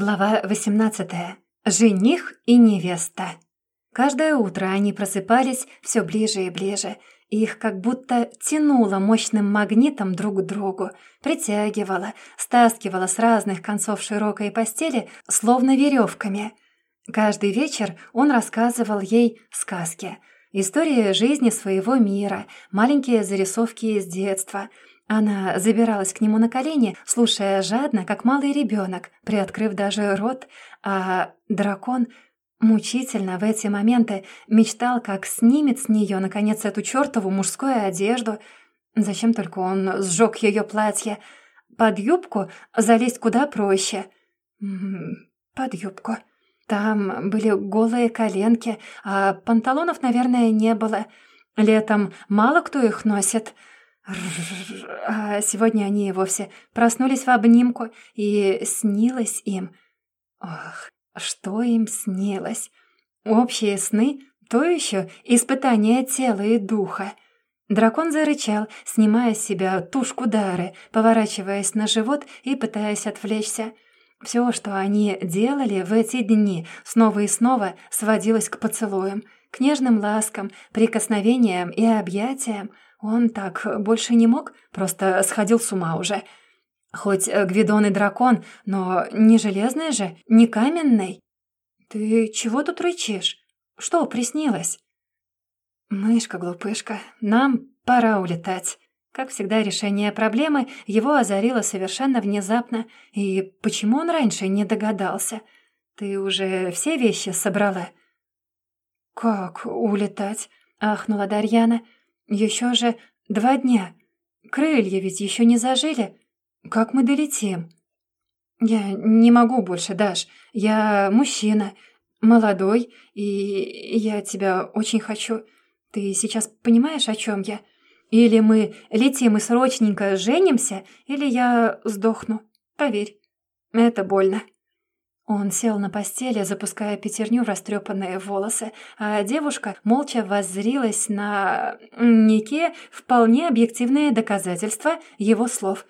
Глава 18. Жених и невеста. Каждое утро они просыпались все ближе и ближе. Их как будто тянуло мощным магнитом друг к другу, притягивало, стаскивало с разных концов широкой постели, словно веревками. Каждый вечер он рассказывал ей сказки, истории жизни своего мира, маленькие зарисовки из детства — она забиралась к нему на колени, слушая жадно, как малый ребенок, приоткрыв даже рот, а дракон мучительно в эти моменты мечтал, как снимет с нее, наконец, эту чертову мужскую одежду. Зачем только он сжег ее платье? Под юбку залезть куда проще. Под юбку. Там были голые коленки, а панталонов, наверное, не было. Летом мало кто их носит — а сегодня они и вовсе проснулись в обнимку, и снилось им. Ох, что им снилось? Общие сны — то еще испытание тела и духа. Дракон зарычал, снимая с себя тушку дары, поворачиваясь на живот и пытаясь отвлечься. Все, что они делали в эти дни, снова и снова сводилось к поцелуям, к нежным ласкам, прикосновениям и объятиям — он так больше не мог, просто сходил с ума уже. Хоть Гвидон и дракон, но не железный же, не каменный. Ты чего тут рычишь? Что приснилось? Мышка-глупышка, нам пора улетать. Как всегда, решение проблемы его озарило совершенно внезапно. И почему он раньше не догадался? Ты уже все вещи собрала? «Как улетать?» — ахнула Дарьяна. Еще же два дня. Крылья ведь еще не зажили. Как мы долетим? Я не могу больше, Даш. Я мужчина, молодой, и я тебя очень хочу. Ты сейчас понимаешь, о чем я? Или мы летим и срочненько женимся, или я сдохну. Поверь, это больно. Он сел на постели, запуская пятерню в растрепанные волосы, а девушка молча воззрилась на некие вполне объективные доказательства его слов.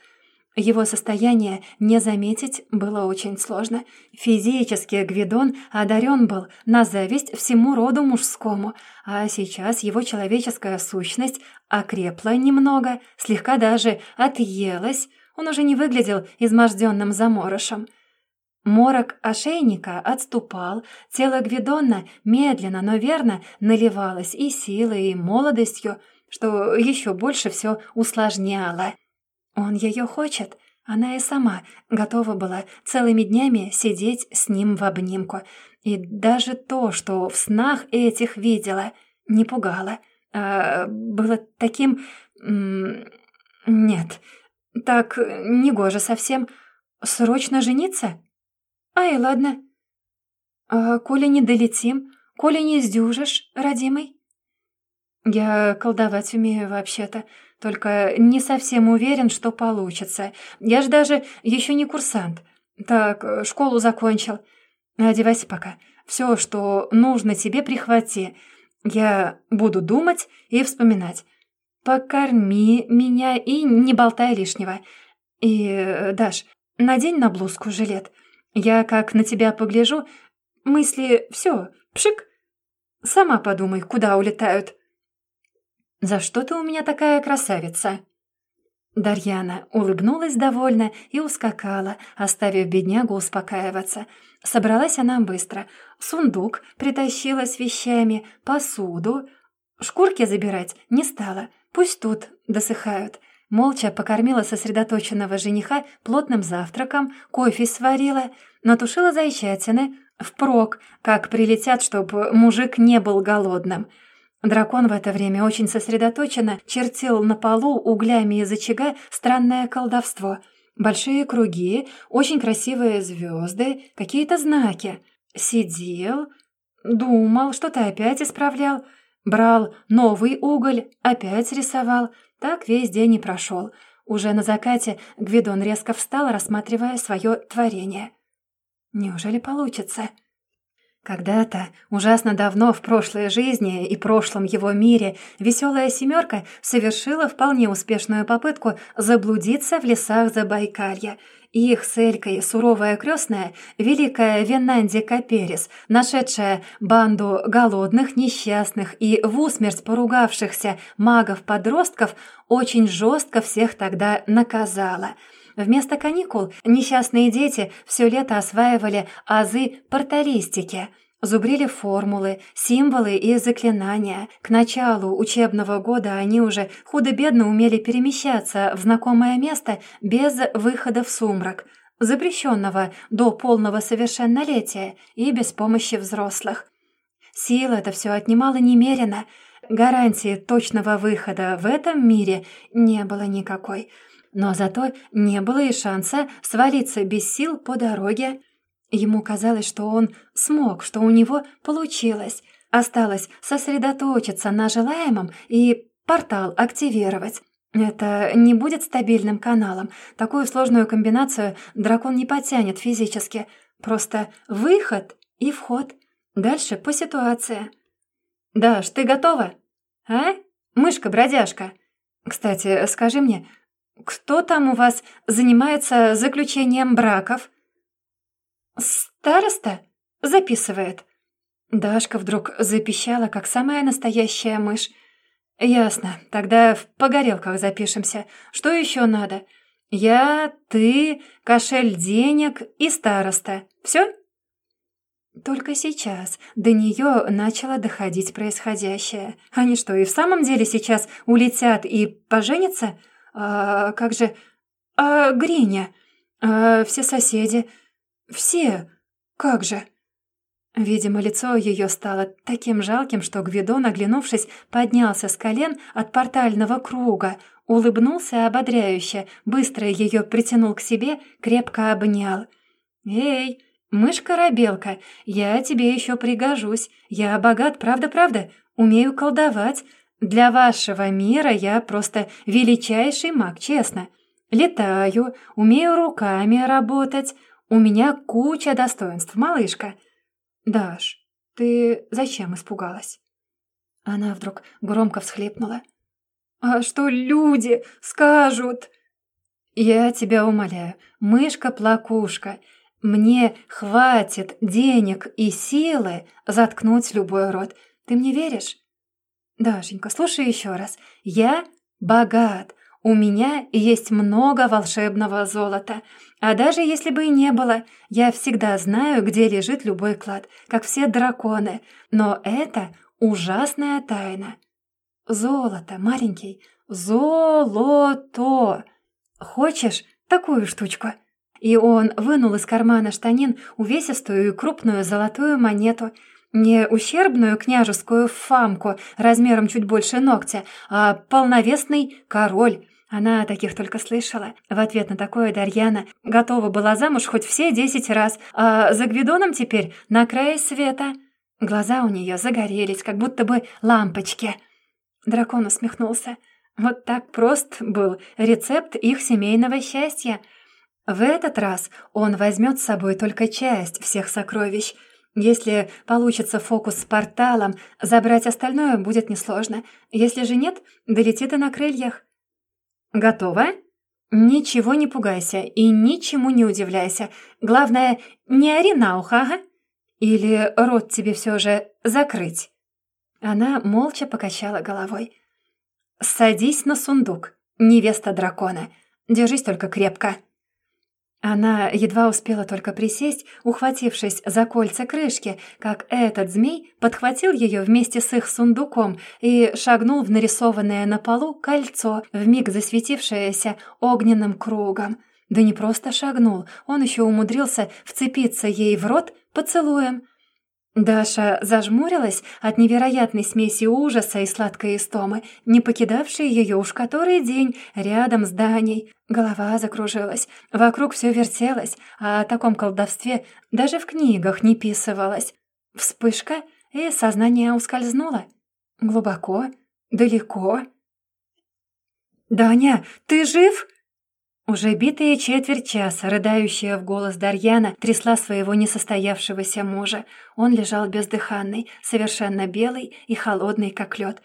Его состояние не заметить было очень сложно. Физически Гвидон одарен был на зависть всему роду мужскому, а сейчас его человеческая сущность окрепла немного, слегка даже отъелась. Он уже не выглядел изможденным заморышем. Морок ошейника отступал, тело Гвидона медленно, но верно наливалось и силой, и молодостью, что еще больше все усложняло. Он ее хочет, она и сама готова была целыми днями сидеть с ним в обнимку. И даже то, что в снах этих видела, не пугало, а было таким... Нет, так негоже совсем. Срочно жениться? «Ай, ладно. А коли не долетим, коли не сдюжишь, родимый?» «Я колдовать умею вообще-то, только не совсем уверен, что получится. Я ж даже еще не курсант. Так, школу закончил. Одевайся пока. Все, что нужно тебе, прихвати. Я буду думать и вспоминать. Покорми меня и не болтай лишнего. И, Даш, надень на блузку жилет. Я как на тебя погляжу, мысли все, пшик. Сама подумай, куда улетают. За что ты у меня такая красавица? Дарьяна улыбнулась довольно и ускакала, оставив беднягу успокаиваться. Собралась она быстро. Сундук притащила с вещами, посуду. Шкурки забирать не стала, пусть тут досыхают. Молча покормила сосредоточенного жениха плотным завтраком, кофе сварила, натушила зайчатины, впрок, как прилетят, чтобы мужик не был голодным. Дракон в это время очень сосредоточенно чертил на полу углями из очага странное колдовство. Большие круги, очень красивые звезды, какие-то знаки. Сидел, думал, что-то опять исправлял, брал новый уголь, опять рисовал — так весь день и прошел. Уже на закате Гвидон резко встал, рассматривая свое творение. «Неужели получится?» Когда-то, ужасно давно в прошлой жизни и прошлом его мире, веселая семерка совершила вполне успешную попытку заблудиться в лесах Забайкалья. Их с Элькой суровая крестная, великая Венанди Каперис, нашедшая банду голодных, несчастных и в усмерть поругавшихся магов-подростков, очень жестко всех тогда наказала – Вместо каникул несчастные дети все лето осваивали азы порталистики, зубрили формулы, символы и заклинания. К началу учебного года они уже худо-бедно умели перемещаться в знакомое место без выхода в сумрак, запрещенного до полного совершеннолетия и без помощи взрослых. Сил это все отнимало немерено. Гарантии точного выхода в этом мире не было никакой – но зато не было и шанса свалиться без сил по дороге. Ему казалось, что он смог, что у него получилось. Осталось сосредоточиться на желаемом и портал активировать. Это не будет стабильным каналом. Такую сложную комбинацию дракон не потянет физически. Просто выход и вход. Дальше по ситуации. «Даш, ты готова? А? Мышка-бродяжка. Кстати, скажи мне, кто там у вас занимается заключением браков?» «Староста?» — записывает. Дашка вдруг запищала, как самая настоящая мышь. «Ясно. Тогда в погорелках запишемся. Что еще надо? Я, ты, кошель денег и староста. Все?» Только сейчас до нее начало доходить происходящее. Они что, и в самом деле сейчас улетят и поженятся?» А как же... А Гриня? А все соседи? Все? Как же?» Видимо, лицо ее стало таким жалким, что Гвидон, оглянувшись, поднялся с колен от портального круга, улыбнулся ободряюще, быстро ее притянул к себе, крепко обнял. «Эй, мышка-рабелка, я тебе еще пригожусь. Я богат, правда-правда, умею колдовать. Для вашего мира я просто величайший маг, честно. Летаю, умею руками работать. У меня куча достоинств, малышка. Даш, ты зачем испугалась? Она вдруг громко всхлипнула. «А что люди скажут?» «Я тебя умоляю, мышка-плакушка, мне хватит денег и силы заткнуть любой рот. Ты мне веришь?» «Дашенька, слушай еще раз. Я богат. У меня есть много волшебного золота. А даже если бы и не было, я всегда знаю, где лежит любой клад, как все драконы. Но это ужасная тайна. Золото, маленький, золото. Хочешь такую штучку?» И он вынул из кармана штанин увесистую и крупную золотую монету – не ущербную княжескую фамку размером чуть больше ногтя, а полновесный король. Она таких только слышала. В ответ на такое Дарьяна готова была замуж хоть все десять раз, а за Гвидоном теперь на крае света. Глаза у нее загорелись, как будто бы лампочки. Дракон усмехнулся. Вот так прост был рецепт их семейного счастья. В этот раз он возьмет с собой только часть всех сокровищ — если получится фокус с порталом, забрать остальное будет несложно. Если же нет, долетит и на крыльях. Готово? Ничего не пугайся и ничему не удивляйся. Главное, не ори на ухо, ага? Или рот тебе все же закрыть?» Она молча покачала головой. «Садись на сундук, невеста дракона. Держись только крепко». Она едва успела только присесть, ухватившись за кольца крышки, как этот змей подхватил ее вместе с их сундуком и шагнул в нарисованное на полу кольцо, вмиг засветившееся огненным кругом. Да не просто шагнул, он еще умудрился вцепиться ей в рот поцелуем. Даша зажмурилась от невероятной смеси ужаса и сладкой истомы, не покидавшей ее уж который день рядом с Даней. Голова закружилась, вокруг все вертелось, а о таком колдовстве даже в книгах не писывалось. Вспышка, и сознание ускользнуло. Глубоко, далеко. «Даня, ты жив?» Уже битые четверть часа, рыдающая в голос Дарьяна, трясла своего несостоявшегося мужа. Он лежал бездыханный, совершенно белый и холодный, как лед.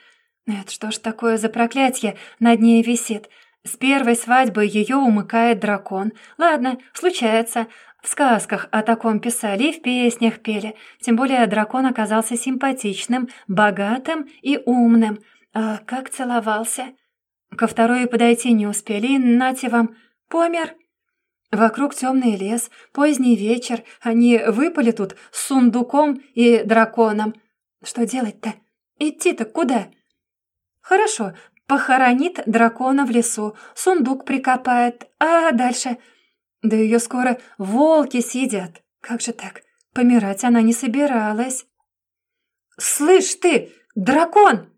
Это что ж такое за проклятие над ней висит? С первой свадьбы ее умыкает дракон. Ладно, случается. В сказках о таком писали и в песнях пели. Тем более дракон оказался симпатичным, богатым и умным. А как целовался? Ко второй подойти не успели, нате вам, помер. Вокруг темный лес, поздний вечер, они выпали тут с сундуком и драконом. Что делать-то? Идти-то куда? Хорошо, похоронит дракона в лесу, сундук прикопает, а дальше... Да ее скоро волки съедят. Как же так? Помирать она не собиралась. «Слышь ты, дракон!»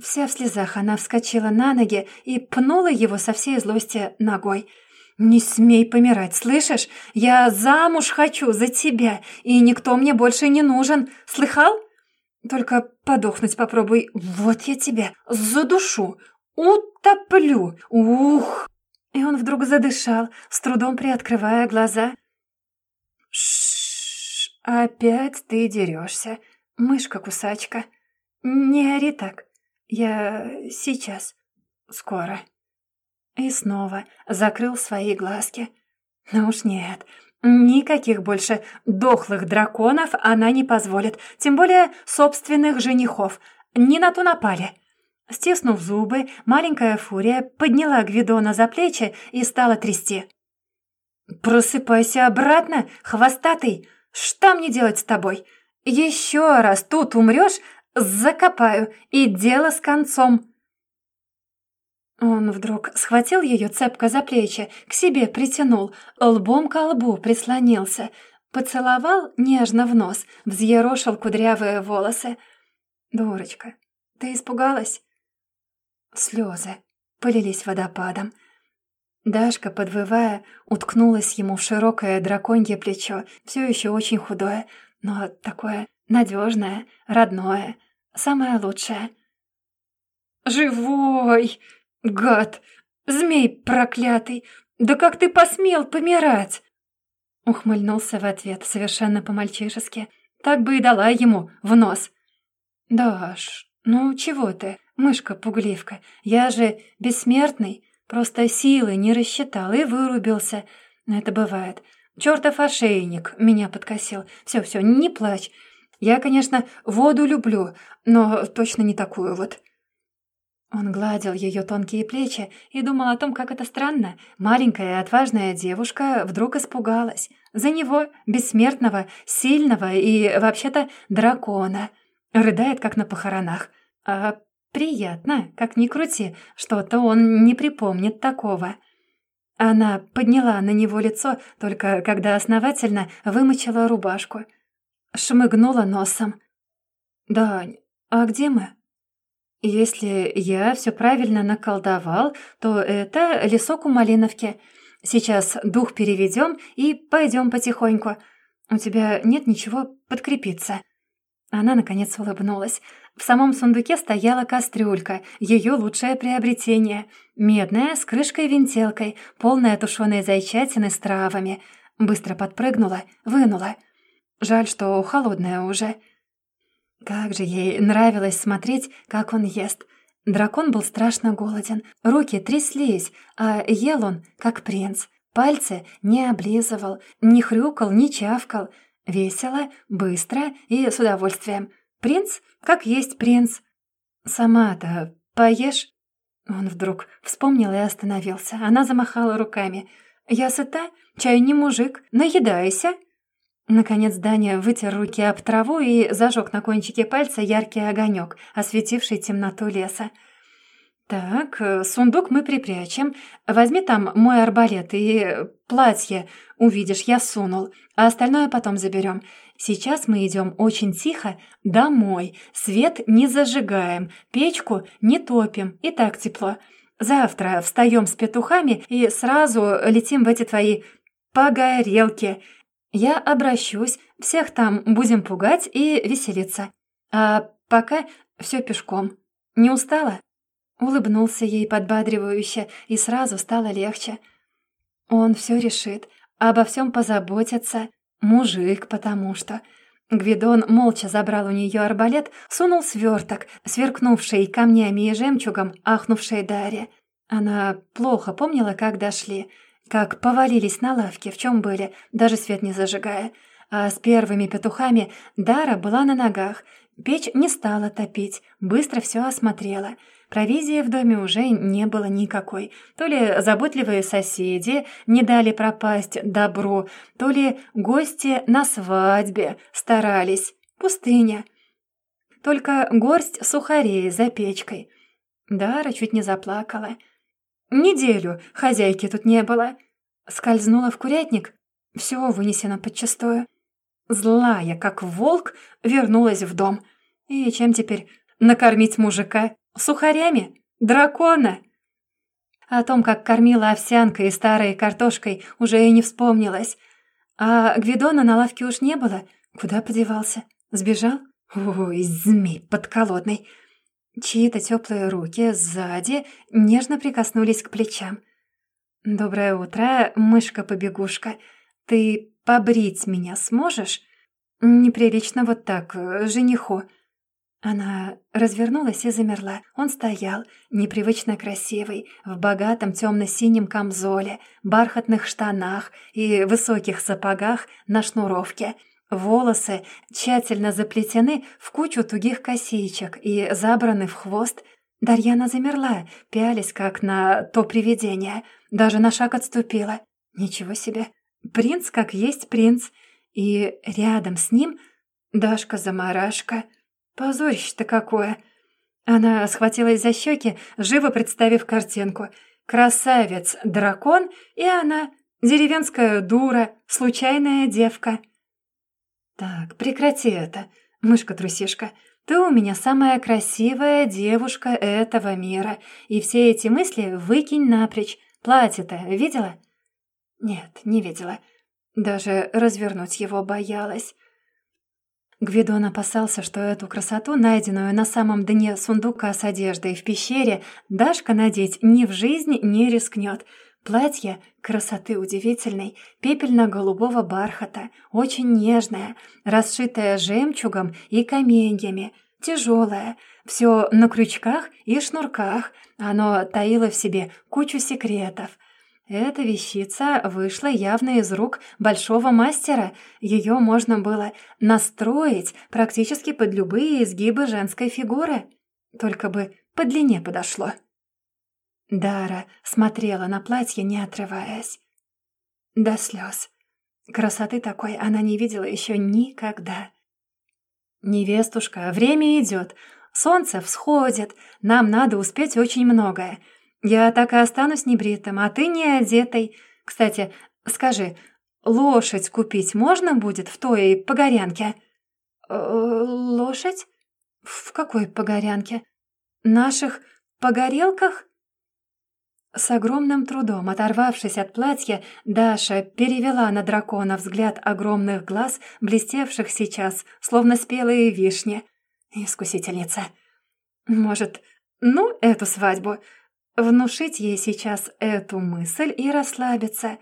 Вся в слезах она вскочила на ноги и пнула его со всей злости ногой. «Не смей помирать, слышишь? Я замуж хочу за тебя, и никто мне больше не нужен. Слыхал? Только подохнуть попробуй. Вот я тебя задушу, утоплю. Ух!» И он вдруг задышал, с трудом приоткрывая глаза. Шш, опять ты дерешься, мышка-кусачка. Не ори так. Я сейчас. Скоро. И снова закрыл свои глазки. Ну уж нет, никаких больше дохлых драконов она не позволит, тем более собственных женихов. Не на то напали. Стиснув зубы, маленькая фурия подняла Гвидона за плечи и стала трясти. «Просыпайся обратно, хвостатый! Что мне делать с тобой? Еще раз тут умрешь, закопаю, и дело с концом!» Он вдруг схватил ее цепко за плечи, к себе притянул, лбом к лбу прислонился, поцеловал нежно в нос, взъерошил кудрявые волосы. «Дурочка, ты испугалась?» Слезы полились водопадом. Дашка, подвывая, уткнулась ему в широкое драконье плечо, все еще очень худое, но такое надежное, родное, самое лучшее. «Живой! Гад! Змей проклятый! Да как ты посмел помирать?» Ухмыльнулся в ответ, совершенно по-мальчишески. Так бы и дала ему в нос. «Даш, ну чего ты?» «Мышка-пугливка, я же бессмертный, просто силы не рассчитал и вырубился. Это бывает. Чёртов ошейник меня подкосил. Всё-всё, не плачь. Я, конечно, воду люблю, но точно не такую вот». Он гладил ее тонкие плечи и думал о том, как это странно. Маленькая отважная девушка вдруг испугалась. За него, бессмертного, сильного и, вообще-то, дракона. Рыдает, как на похоронах. А Приятно, как ни крути, что-то он не припомнит такого. Она подняла на него лицо, только когда основательно вымочила рубашку. Шмыгнула носом. «Дань, а где мы?» «Если я все правильно наколдовал, то это лесок у Малиновки. Сейчас дух переведем и пойдем потихоньку. У тебя нет ничего подкрепиться». Она, наконец, улыбнулась. В самом сундуке стояла кастрюлька, ее лучшее приобретение. Медная, с крышкой-вентелкой, полная тушеной зайчатины с травами. Быстро подпрыгнула, вынула. Жаль, что холодная уже. Как же ей нравилось смотреть, как он ест. Дракон был страшно голоден, руки тряслись, а ел он, как принц. Пальцы не облизывал, не хрюкал, не чавкал. Весело, быстро и с удовольствием. Принц как есть принц. Сама-то поешь?» Он вдруг вспомнил и остановился. Она замахала руками. «Я сыта? Чай не мужик. Наедайся!» Наконец Даня вытер руки об траву и зажег на кончике пальца яркий огонек, осветивший темноту леса. «Так, э, сундук мы припрячем. Возьми там мой арбалет и платье. Увидишь, я сунул. А остальное потом заберем. Сейчас мы идем очень тихо домой. Свет не зажигаем, печку не топим. И так тепло. Завтра встаем с петухами и сразу летим в эти твои погорелки. Я обращусь, всех там будем пугать и веселиться. А пока все пешком. Не устала?» Улыбнулся ей подбадривающе, и сразу стало легче. Он все решит, обо всем позаботится. Мужик, потому что... Гвидон молча забрал у нее арбалет, сунул сверток, сверкнувший камнями и жемчугом, ахнувшей Дарья. Она плохо помнила, как дошли, как повалились на лавке, в чем были, даже свет не зажигая. А с первыми петухами Дара была на ногах. Печь не стала топить, быстро все осмотрела — Провизии в доме уже не было никакой. То ли заботливые соседи не дали пропасть добру, то ли гости на свадьбе старались. Пустыня. Только горсть сухарей за печкой. Дара чуть не заплакала. Неделю хозяйки тут не было. Скользнула в курятник, все вынесено подчистую. Злая, как волк, вернулась в дом. И чем теперь накормить мужика? Сухарями? Дракона?» О том, как кормила овсянкой и старой картошкой, уже и не вспомнилось. А Гвидона на лавке уж не было. Куда подевался? Сбежал? Ой, змей подколодный. Чьи-то теплые руки сзади нежно прикоснулись к плечам. «Доброе утро, мышка-побегушка. Ты побрить меня сможешь? Неприлично вот так, жениху». Она развернулась и замерла. Он стоял, непривычно красивый, в богатом темно-синем камзоле, бархатных штанах и высоких сапогах на шнуровке. Волосы тщательно заплетены в кучу тугих косичек и забраны в хвост. Дарьяна замерла, пялись, как на то привидение. Даже на шаг отступила. Ничего себе. Принц как есть принц. И рядом с ним Дашка-замарашка — Позорище-то какое!» Она схватилась за щеки, живо представив картинку. Красавец-дракон, и она, деревенская дура, случайная девка. «Так, прекрати это, мышка-трусишка. Ты у меня самая красивая девушка этого мира, и все эти мысли выкинь напрочь. Платье-то видела?» «Нет, не видела. Даже развернуть его боялась. Гвидон опасался, что эту красоту, найденную на самом дне сундука с одеждой в пещере, Дашка надеть ни в жизнь не рискнет. Платье красоты удивительной, пепельно-голубого бархата, очень нежное, расшитое жемчугом и каменьями, тяжелое, все на крючках и шнурках. Оно таило в себе кучу секретов — эта вещица вышла явно из рук большого мастера. Ее можно было настроить практически под любые изгибы женской фигуры. Только бы по длине подошло. Дара смотрела на платье, не отрываясь. До слез. Красоты такой она не видела еще никогда. «Невестушка, время идет. Солнце всходит. Нам надо успеть очень многое. «Я так и останусь небритым, а ты не одетой. Кстати, скажи, лошадь купить можно будет в той погорянке?» э, «Лошадь? В какой погорянке? Наших погорелках?» С огромным трудом, оторвавшись от платья, Даша перевела на дракона взгляд огромных глаз, блестевших сейчас, словно спелые вишни. Искусительница. «Может, ну, эту свадьбу?» Внушить ей сейчас эту мысль и расслабиться.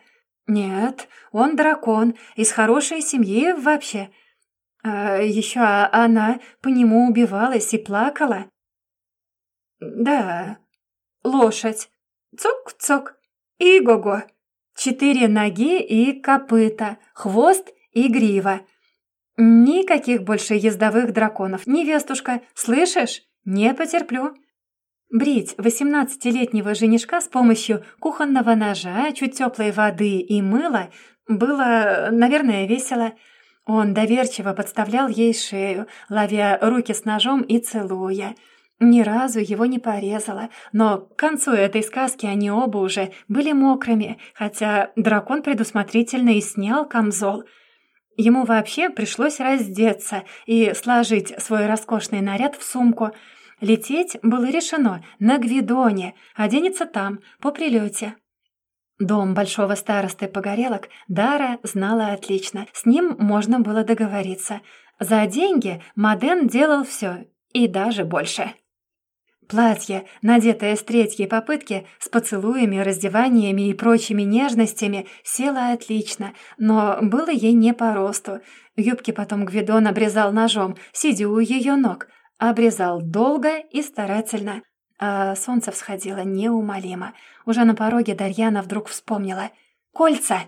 Нет, он дракон, из хорошей семьи вообще. А еще она по нему убивалась и плакала. Да, лошадь. Цок-цок. И го-го. Четыре ноги и копыта, хвост и грива. Никаких больше ездовых драконов, невестушка, слышишь? Не потерплю. Брить восемнадцатилетнего женишка с помощью кухонного ножа, чуть теплой воды и мыла было, наверное, весело. Он доверчиво подставлял ей шею, ловя руки с ножом и целуя. Ни разу его не порезала, но к концу этой сказки они оба уже были мокрыми, хотя дракон предусмотрительно и снял камзол. Ему вообще пришлось раздеться и сложить свой роскошный наряд в сумку — Лететь было решено на Гвидоне, оденется там, по прилете. Дом большого старосты Погорелок Дара знала отлично. С ним можно было договориться. За деньги Маден делал все, и даже больше. Платье, надетое с третьей попытки, с поцелуями, раздеваниями и прочими нежностями, село отлично, но было ей не по росту. Юбки потом Гвидон обрезал ножом, сидя у ее ног. Обрезал долго и старательно. А солнце всходило неумолимо. Уже на пороге Дарьяна вдруг вспомнила. «Кольца!»